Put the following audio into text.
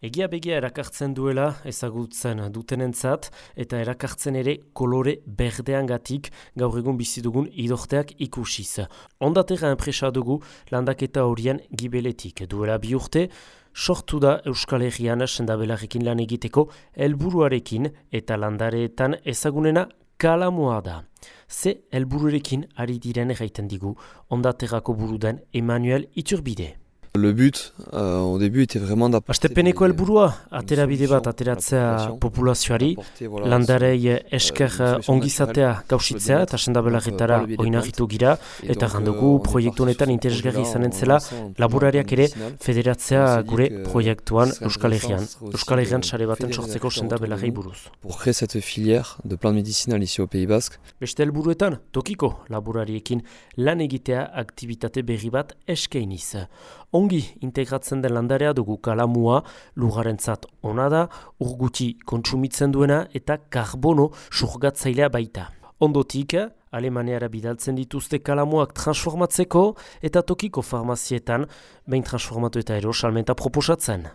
Egia begia erakartzen duela ezagutzen dutenentzat eta erakartzen ere kolore berdean gatik gaur egun bizi dugun idorteak ikusiz. Ondatera enpresa dugu landaketa horien gibeletik. Duela bi urte, sortu da Euskal Herrian sendabelarekin lan egiteko helburuarekin eta landareetan ezagunena kalamoa da. Ze helbururekin ari diren erraiten digu ondaterako buruden Emmanuel Iturbide. Le but euh, au début était vraiment d'apporter Astepeneko helburua atera bide bat ateratzea populazioari, landarei esker ongizatea gauzitzea eta sendabelarretara oinarritu gira, eta gandugu proiektu honetan interesgarri izanen zela laborariak ere federatzea gure proiektuan Euskal Herrian. Euskal Herrian sare baten sortzeko sendabelarrei buruz. Pour créer cette filière de plantes médicinales ici au Pays Basque. Beste helburuetan, tokiko laborariekin lan egitea aktivitate berri bat eskainiz ongi integratzen den landarea dugu kalamua lugarentzat ona da, urguti kontsumitzen duena eta karbono surgatzailea baita. Ondotik, Alemaniara bidaltzen dituzte kalamuak transformatzeko eta tokiko farmazietan behin transformatu eta ero salmenta proposatzen.